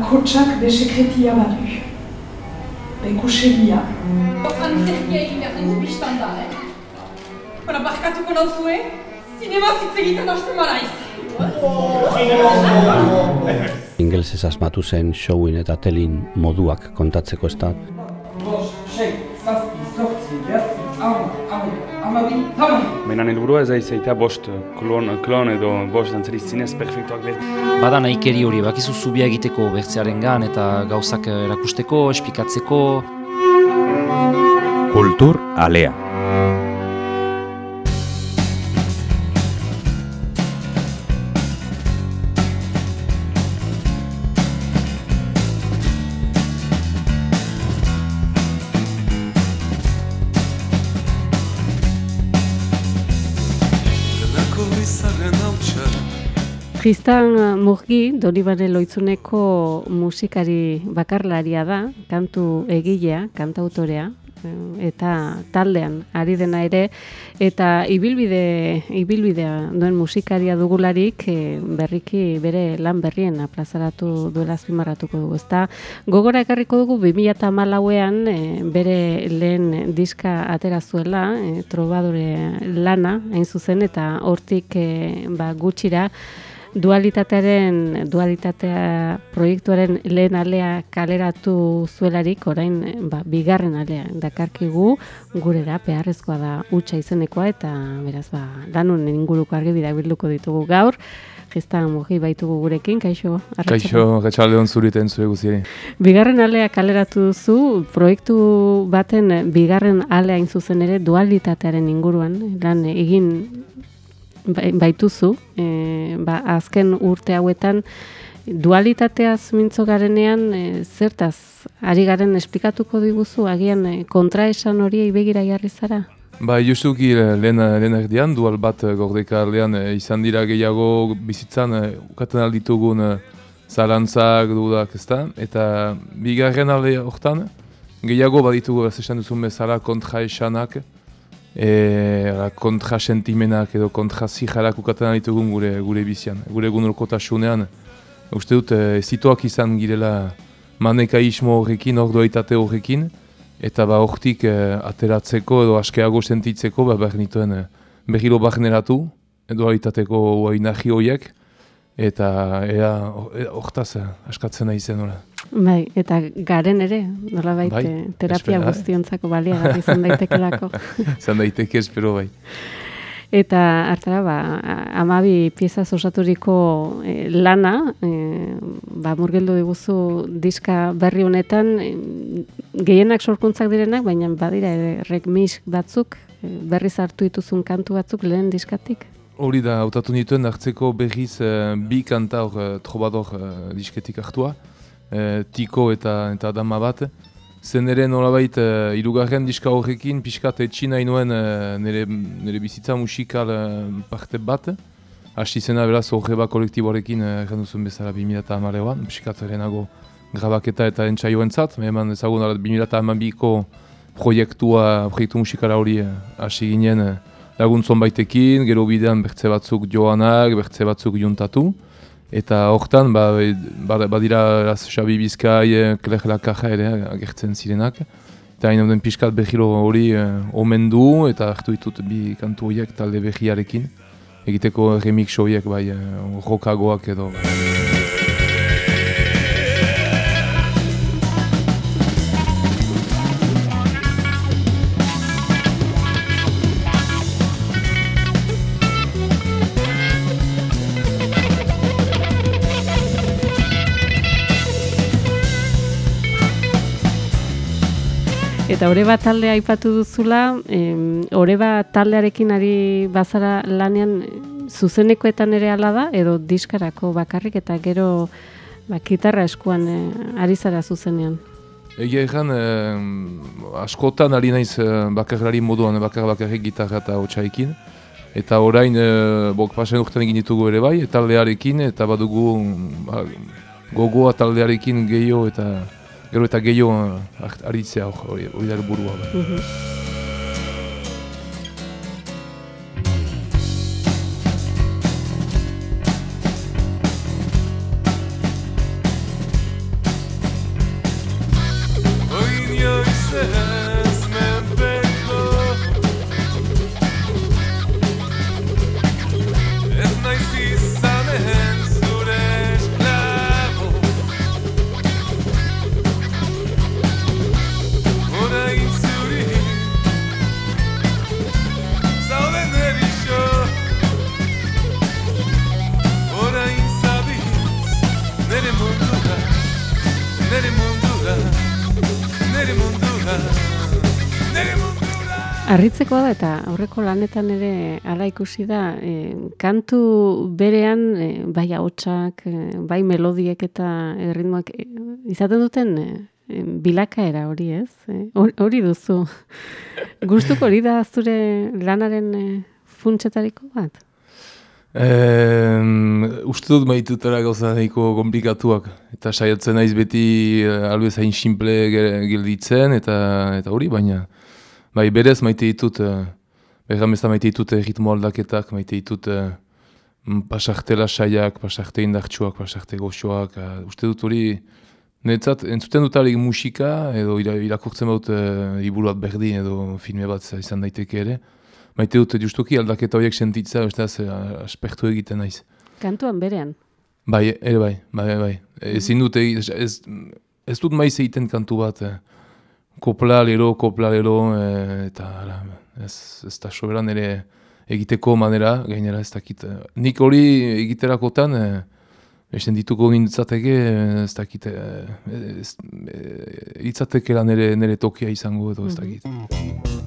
bakotsak be sekretia badu. Be kusegia. Antzerkia egin behar dugu biztan da, eh? Bara, barkatuko nauzue, zinema zitzegiten hasten maraiz. Ingelsez asmatu zen showin eta telin moduak kontatzeko ez da. Menan helburua ez aizaita bost klon, klon edo bost dantzari zinez perfektuak behar. Bada nahikeri hori, bakizu zubia egiteko bertzearen gan eta gauzak erakusteko, espikatzeko. Kultur alea. Tristan Murgi, Donibane Loitzuneko musikari bakarlaria da, kantu egilea, kantautorea, eh, eta taldean ari dena ere, eta ibilbide, ibilbidea duen musikaria dugularik eh, berriki bere lan berrien aplazaratu duela azpimarratuko dugu. Ezta gogora ekarriko dugu 2014ean e, bere lehen diska atera zuela, e, trobadore lana, hain zuzen, eta hortik e, ba, gutxira, dualitatearen dualitatea proiektuaren lehen alea kaleratu zuelarik orain ba, bigarren alea dakarkigu gure da beharrezkoa da utxa izenekoa eta beraz ba danun inguruko argibideak bilduko ditugu gaur Gesta moji baitugu gurekin, kaixo? Kaixo, gatxalde hon zuriten zure guzieri. Bigarren alea kaleratu duzu, proiektu baten bigarren alea zuzen ere dualitatearen inguruan, lan egin baituzu, e, ba, azken urte hauetan dualitateaz mintzo garenean e, zertaz ari garen esplikatuko diguzu agian e, kontraesan hori begira jarri zara? Ba, justuki lehen, lehen erdian, dual bat gordeka arlean izan dira gehiago bizitzan ukaten alditugun zalantzak dudak ezta, eta bigarren alde hortan gehiago baditugu ez esan duzun bezala kontraesanak, e, kontra sentimenak edo kontra zijarak ukaten ditugun gure gure bizian, gure gunurkotasunean. Uste dut, e, zituak izan girela manekaismo horrekin, ordoitate horrekin, eta ba hortik e, ateratzeko edo askeago sentitzeko ba, behar nituen e, behiro bahneratu, edo haitateko nahi horiek, eta ea hortaz e, askatzen nahi zen nola. Bai, eta garen ere, nola bai, terapia espera, guztiontzako balia izan daitekelako. izan daiteke, espero bai. Eta hartara, ba, amabi pieza osaturiko eh, lana, e, ba, murgeldu diguzu diska berri honetan, e, gehienak sorkuntzak direnak, baina badira errek mis batzuk, e, berriz hartu dituzun kantu batzuk lehen diskatik. Hori da, hautatu nituen hartzeko berriz bi kanta hor trobador disketik hartua e, tiko eta eta dama bat. Zen ere nolabait e, irugarren diska horrekin pixkat etxina inuen e, nire, nire bizitza musikal e, parte bat. Hasti zena beraz horreba kolektiborekin egin duzun bezala 2008an, pixkat erenago grabaketa eta entzaioen zat. Eman ezagun 2008ko proiektua, proiektu musikala hori hasi ginen laguntzon baitekin, gero bidean bertze batzuk joanak, bertze batzuk juntatu. Eta hortan, ba, ba, badira Xabi Bizkai, Kler Lakarra ere agertzen zirenak. Eta hain den pixkat behiro hori uh, omen du eta hartu ditut bi kantu horiek talde behiarekin. Egiteko remix horiek bai, uh, rokagoak edo. Eta oreba taldea aipatu duzula, oreba taldearekin ari bazara lanean zuzenekoetan ere ala da, edo diskarako bakarrik eta gero ba, gitarra eskuan e, ari zara zuzenean. Egia egan, askotan ari naiz e, bakarrari moduan, bakar bakarrik gitarra eta hotxaikin. Eta orain, e, bok pasen urtean egin ditugu ere bai, taldearekin, eta badugu ba, gogoa taldearekin gehiago eta gero eta gehiago aritzea hori da burua. Mhm. Arritzeko da eta aurreko lanetan ere hala ikusi da, e, kantu berean e, bai ahotsak, e, bai melodiek eta erritmoak e, izaten duten e, bilakaera hori, ez? E, hori duzu. Gustuko hori da zure lanaren e, funtsetariko bat? Um, uste dut maitutara gauza nahiko komplikatuak. Eta saiatzen naiz beti albez hain simple gelditzen eta eta hori, baina bai berez maite ditut, uh, berramezta maite ditut ritmo aldaketak, maite ditut uh, pasarte lasaiak, pasarte indartsuak, pasarte goxoak. Uh, uste dut hori, netzat, entzuten dut alik musika edo irakurtzen baut uh, iburuat berdin edo filme bat izan daiteke ere maite dut justuki aldaketa horiek sentitza, ez da, aspertu egiten naiz. Kantuan berean? Bai, ere bai, bai, bai. Ezin dut, ez, ez, ez dut maiz egiten kantu bat, eh. Kopla lero, kopla lero, eh, eta ez, ez da soberan ere egiteko manera, gainera ez dakit. Nik hori egiterakotan, eh, Esten dituko nintzateke, ez dakit, ez, ez, nire, tokia izango edo ez dakit. Mm mendekotasunak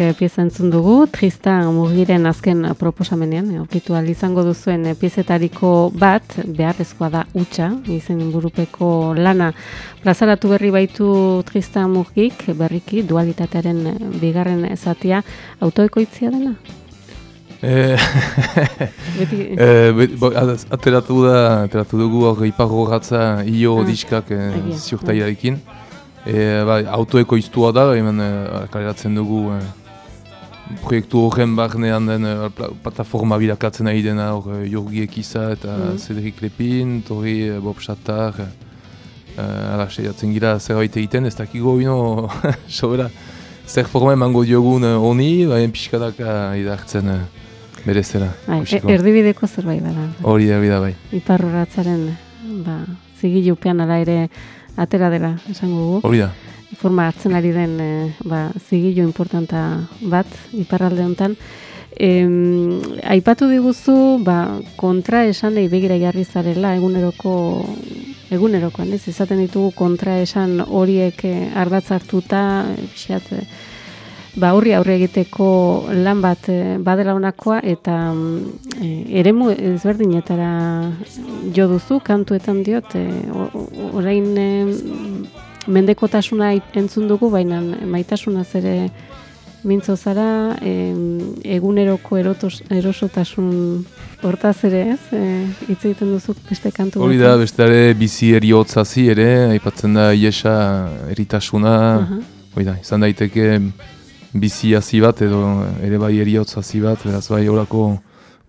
eh, pieza entzun dugu, Tristan Mugiren azken proposamenean, eh, aurkitu izango duzuen eh, piezetariko bat, beharrezkoa da utxa, izen burupeko lana plazaratu berri baitu Tristan Mugik, berriki, dualitatearen bigarren ezatia, autoekoitzia dena? Eh, ateratu da, ateratu dugu hori iparro gatza io ah, diskak eh, ziurtaiarekin. E, bai, autoeko iztua da, hemen e, dugu e, proiektu horren barnean den e, plataforma bilakatzen nahi dena hor e, Jorgi Ekiza eta mm. Cedric Lepin, Torri e, Bob Shatar, e, ala, seiatzen gira zerbait egiten, ez dakigo ino, sobera, zer forma emango diogun honi, baina pixkadak idartzen e, berezera. Bai, e, erdibideko zerbait bada. Hori da, bai. Iparroratzaren, ba, zigilupean ala ere, atera dela, esango gu. Hori da. Forma hartzen ari den e, ba, zigilo importanta bat, iparralde honetan. E, aipatu diguzu, ba, kontra esan nahi begira jarri zarela, eguneroko, egunerokoan, ez? Izaten ditugu kontra esan horiek eh, ardatzartuta, pixat, eh, ba, horri aurre egiteko lan bat badela honakoa, eta e, eremu ezberdinetara jo duzu, kantuetan diot, e, orain e, mendekotasuna entzun dugu, baina maitasuna ere mintzo zara, em, eguneroko erotos, erosotasun hortaz ere, ez? E, hitz egiten duzu beste kantu Hori da, beste ere bizi eriotzazi ere, aipatzen da iesa eritasuna, Aha. hori da, izan daiteke bizi hazi bat edo ere bai eriotz hazi bat, beraz bai horako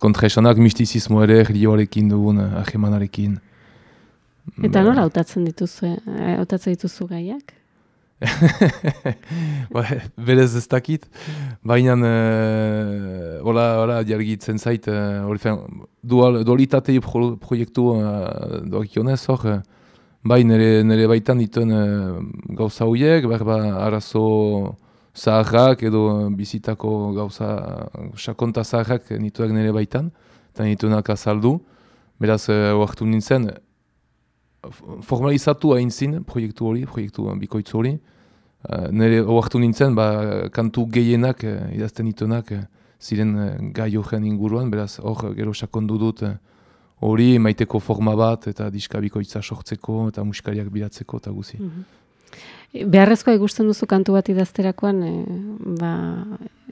kontraesanak mistizismo ere erioarekin dugun eh, ahemanarekin. Eta nola hautatzen dituzu, eh, hautatzen dituzu gaiak? ba, berez ez dakit, baina uh, hola, hola jargitzen zait, hori fen, dual, dualitatei pro, proiektu uh, doakionez hor, uh, bai nire, nire baitan dituen uh, gauza horiek, berba arazo zaharrak edo bizitako gauza sakonta zaharrak nituak nire baitan, eta nituenak azaldu, beraz, uh, oartu nintzen, formalizatu hain zin proiektu hori, proiektu bikoitzu hori. Uh, nire oartu nintzen, ba, kantu gehienak, idazten dituenak, uh, ziren gai horren inguruan, beraz hor gero sakondu dut hori maiteko forma bat eta diska bikoitza sortzeko eta musikariak bilatzeko eta guzi. Beharrezkoa ikusten duzu kantu bat idazterakoan, e, ba,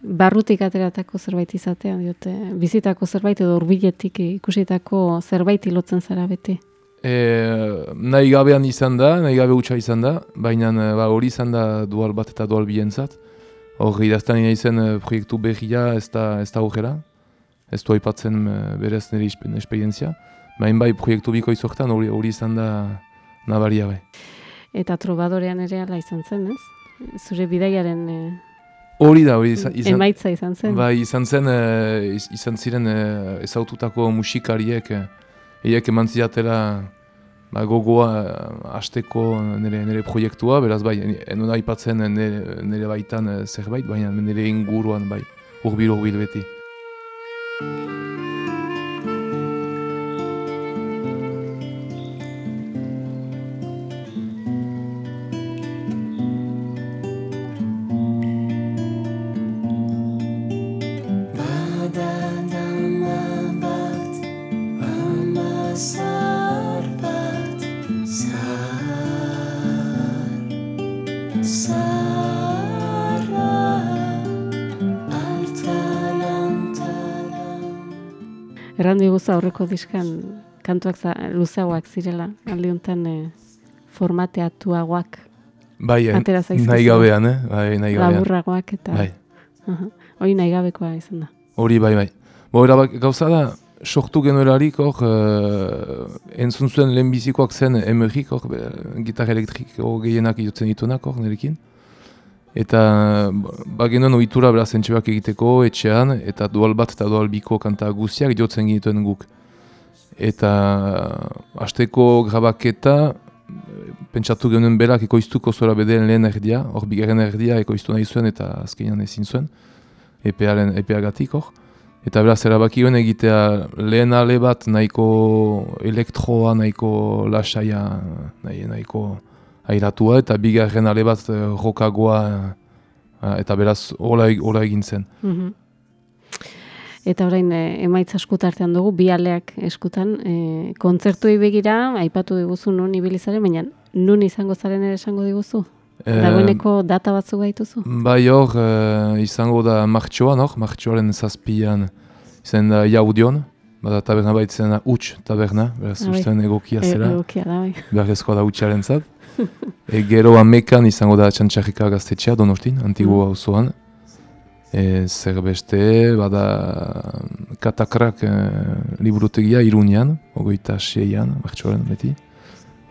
barrutik ateratako zerbait izatea, diote, bizitako zerbait edo urbiletik ikusitako zerbait ilotzen zara beti. E, nahi gabean izan da, nahi gabe utxa izan da, baina eh, ba, hori izan da dual bat eta dual bientzat. Hor idazten izen eh, proiektu berria ez da, ez da horrela, ez du aipatzen eh, berez nire espe- esperientzia. Baina bai proiektu biko izortan hori hori izan da nabaria bai. Eta trobadorean ere ala izan zen, ez? Zure bidaiaren e, Hori da, hori izan, izan, emaitza izan zen. Bai, izan zen, iz- izan ziren eh, ezaututako musikariek, eiek eman zidatela ba, gogoa hasteko nire, nire proiektua, beraz bai, enon aipatzen nire, nire baitan zerbait, baina nire inguruan bai, urbil urbil beti. Erran diguzu aurreko diskan kantuak za, luzeagoak zirela, aldi honetan e, formateatuagoak, Bai, eh, Atera nahi gabean, eh? Bai, nahi gabean. laburragoak eta... Bai. Hori nahi gabekoa izan da. hori bai, bai. Bo, erabak, gauza da, sortu genuelarik hor, uh, entzun zuen lehenbizikoak zen emerrik hor, gitar elektriko gehienak jotzen dituenak hor, nirekin. Eta ba genuen ohitura beraz entxebak egiteko etxean, eta dual bat eta dual biko kanta guztiak jotzen genituen guk. Eta hasteko grabaketa, pentsatu genuen berak ekoiztuko zora bedeen lehen erdia, hor bigarren erdia ekoiztu nahi zuen eta azkenean ezin zuen, epearen, epeagatik hor. Eta beraz erabaki guen egitea lehen ale bat nahiko elektroa, nahiko lasaia, nahi, nahiko airatua, eta bigarren ale bat eh, rokagoa, eh, eta beraz hola, eg- hola egin zen. Mhm. Eta orain e, emaitza eskutartean dugu, bi aleak eskutan, e, kontzertuei begira, aipatu diguzu nun ibilizaren, baina nun izango zaren ere esango diguzu? Eh, Dagoeneko data batzu gaituzu? Bai hor, eh, izango da martxoan hor, martxoaren zazpian izan da jaudion, bada taberna bait izan da huts taberna, beraz Ah, bai. ustean egokia E, zera, egokia da, bai. beharrezkoa da hutsaren zat. E, gero amekan izango da txantxarrika gaztetxea donostin, antigo Mm. auzoan. E, zer beste, bada katakrak e, liburutegia irunian, ogoita seian, martxoaren beti.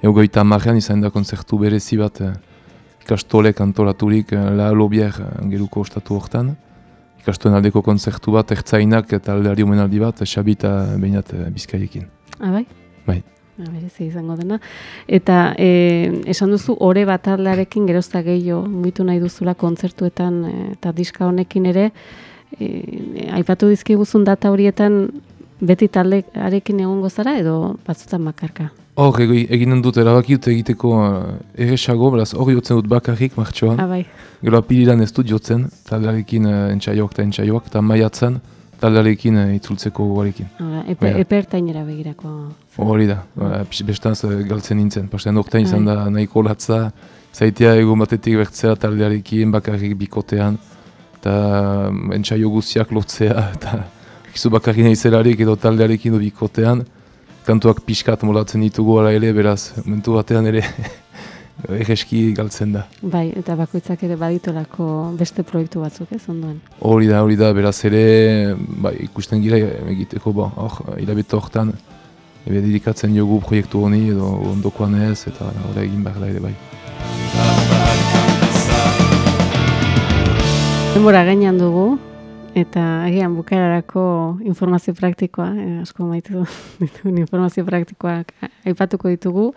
E, ogoita marrean izan da konzertu berezi bat e, ikastolek antolaturik eh, La Lobier eh, geruko ostatu hortan. Ikastoen aldeko konzertu bat, ertzainak eta aldeari omenaldi bat, Xabi eta Beinat eh, Bizkaiekin. Ah, bai? Bai. Ah, berezi izango dena. Eta e, esan duzu, ore bat aldearekin gerozta gehiago mugitu nahi duzula kontzertuetan e, eta diska honekin ere, e, aipatu dizkiguzun data horietan beti taldearekin egongo zara edo batzutan bakarka? Hor, eginen dut erabaki dut egiteko uh, erresago, beraz hor jotzen dut bakarrik martxoan. Ah, bai. Gero apirilan ez dut jotzen, taldearekin uh, entxaioak eta entxaioak, eta maiatzen taldearekin uh, itzultzeko gogoarekin. Epe, Bai. epe ertainera begirako. Hori da, ba, bestaz eh, galtzen nintzen. Pastean urtean izan da nahiko latza, zaitea egun batetik bertzea taldearekin, bakarrik bikotean, eta um, entzaio guztiak lotzea, eta egizu bakarri nahi zelarik edo taldearekin edo bikotean, kantuak pixkat molatzen ditugu ala ere, beraz, momentu batean ere egeski galtzen da. Bai, eta bakoitzak ere baditolako beste proiektu batzuk, ez ondoen. Hori da, hori da, beraz ere, bai, ikusten gira egiteko, bo, hor, hilabete horretan, ebe dedikatzen jogu proiektu honi edo ondokoan ez, eta hori egin behar da ere bai. Denbora gainean dugu, eta agian bukararako informazio praktikoa, eh, asko maitu dituen informazio praktikoak aipatuko ditugu,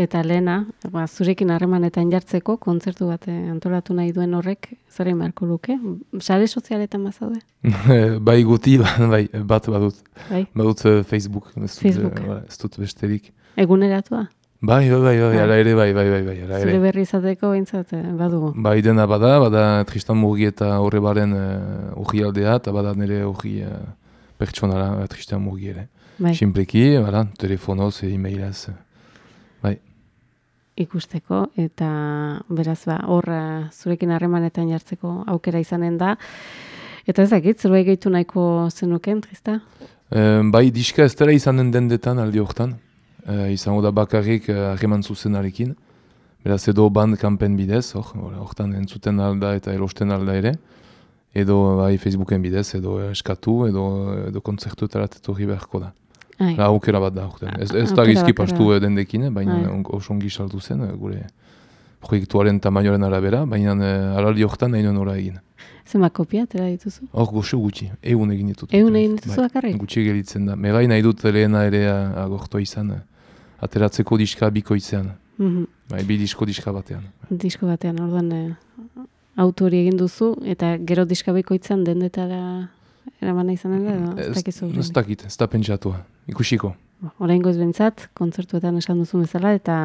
eta lehena, ba, zurekin harremanetan jartzeko, kontzertu bat eh, antolatu nahi duen horrek, zare marko luke, sare sozialetan bazaude? bai guti, bai, bat badut. Bai, Badut eh, Facebook, ez dut, Facebook. eh, ez dut besterik. eguneratua? Bai, bai, bai, bai, Bai. ala ere, bai, bai, bai, bai, ala Zure ere. berri izateko behintzat eh, badugu. Bai dena bada, bada Tristan Murgi eta horre baren uh, aldea, eta bada nire urri uh, pertsonala uh, Tristan Murgi ere. Bai, Simpleki, bada, telefonoz, e-mailaz. Ikusteko, eta beraz ba, hor eh, zurekin harremanetan jartzeko aukera izanen da. Eta ez dakit, zerbait gehitu nahiko zenuken, Trista? Uh, bai, diska ez dela izanen dendetan aldi hortan. Uh, izango da bakarrik uh, harreman zuzenarekin. Beraz edo band kanpen bidez, hor, hor- hortan entzuten alda eta erosten alda ere. Edo bai Facebooken bidez, edo eskatu, edo, edo kontzertuetara etorri beharko da. Ai, La aukera bat da, aurten. Ez, ez da Aukera gizki pastu eh, dendekin, eh, baina Bai. oso ongi saldu zen, eh, gure proiektuaren tamainoaren arabera, baina uh, araldi horretan nahi nuen egin. zenbat kopia, atera dituzu? Hor goxo gutxi, egun egin ditut. Ehun egin dituzu Bai, bakarrik? Gutxi gelitzen da. Me bai nahi dut lehena ere eh, agortu izan, eh, ateratzeko diska bikoitzean. Mhm. Bai, bi disko diska batean. Disko batean, orduan eh, auto hori egin duzu, eta gero diska bikoitzan dendetara eramana izanen da, edo ez dakizu? Ez dakit, ez da pentsatua. Ikusiko. Orain goz bentsat, kontzertuetan esan duzu bezala, eta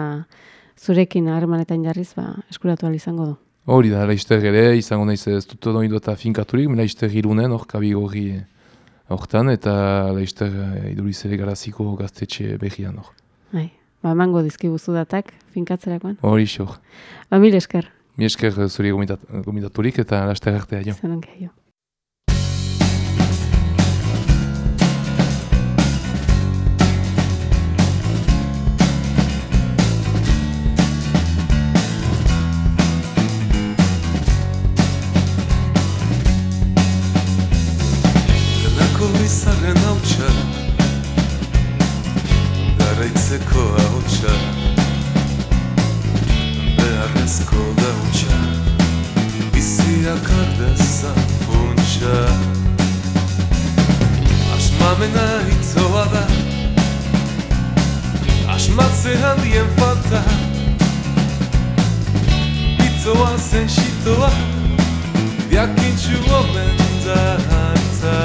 zurekin harremanetan jarriz, ba, eskuratu izango du. Hori da, laizter ere, izango naiz ez dut doi eta finkaturik, laizter irunen, hor kabigorri eh, hortan, eta laizter iduriz ere garaziko gaztetxe behian hor. Bai, ba, emango dizkiguzu datak, finkatzerakoan. Hori xor. Ba, mil esker, Mi esker zuri gomitat, gomitaturik eta laizter artea jo. zenon gehiago. Asmamena hitzoa da Asmatze handien falta Bitzoa zen xitoa Diakintxu omen da harta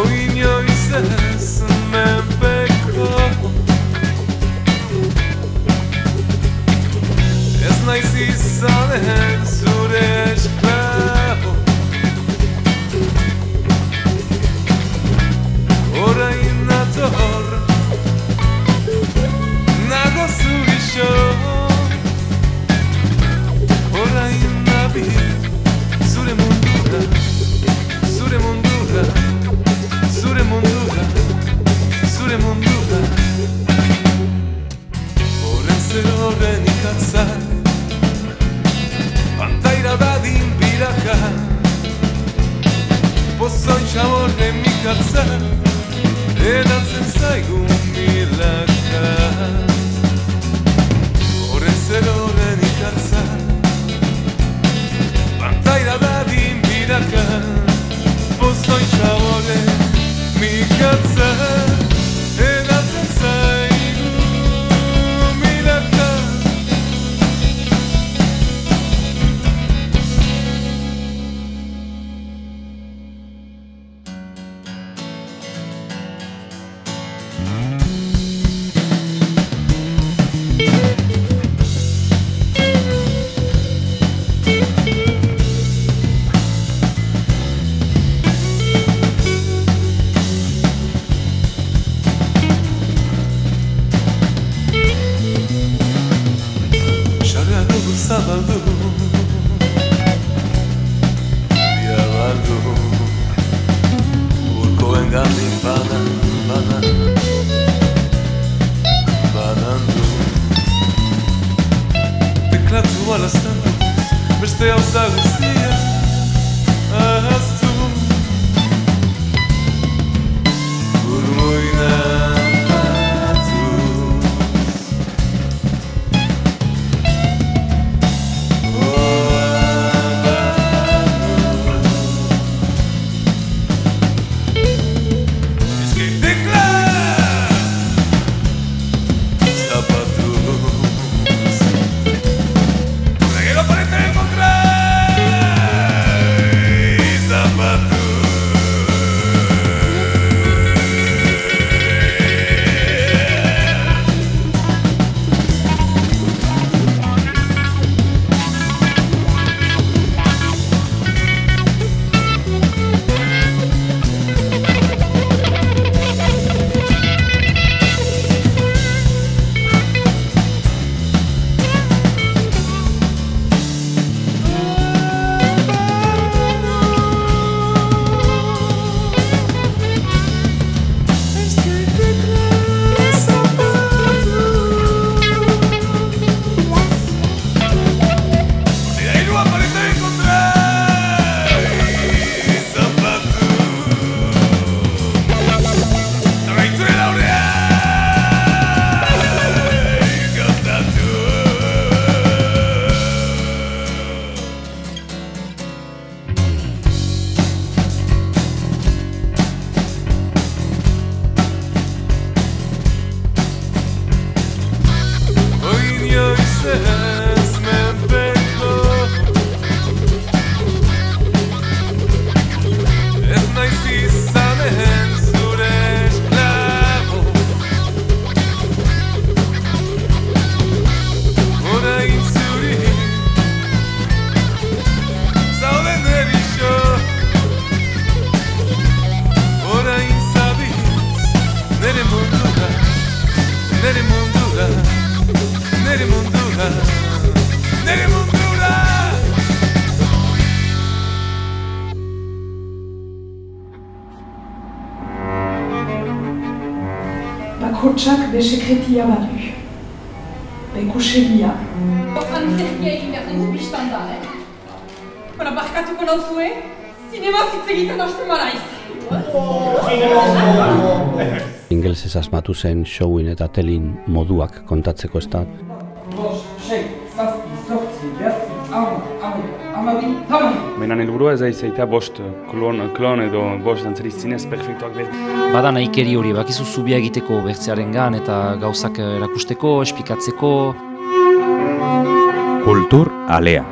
Oinoiz ez menpeko Ez naiz izanen zure esklabo Bakotsak be sekretia badu. Be kusegia. Antzerkia egin behar dugu biztan da, eh? Bara, barkatuko nauzue, zinema hitz egiten hasten maraiz. Ingelsez asmatu zen showin eta telin moduak kontatzeko ez da Menan helburua ez da izaita bost klon, klon edo bost dantzari zinez perfektuak behar. Bada nahikeri hori, bakizu zubia egiteko bertzearengan eta gauzak erakusteko, esplikatzeko. Kultur alea.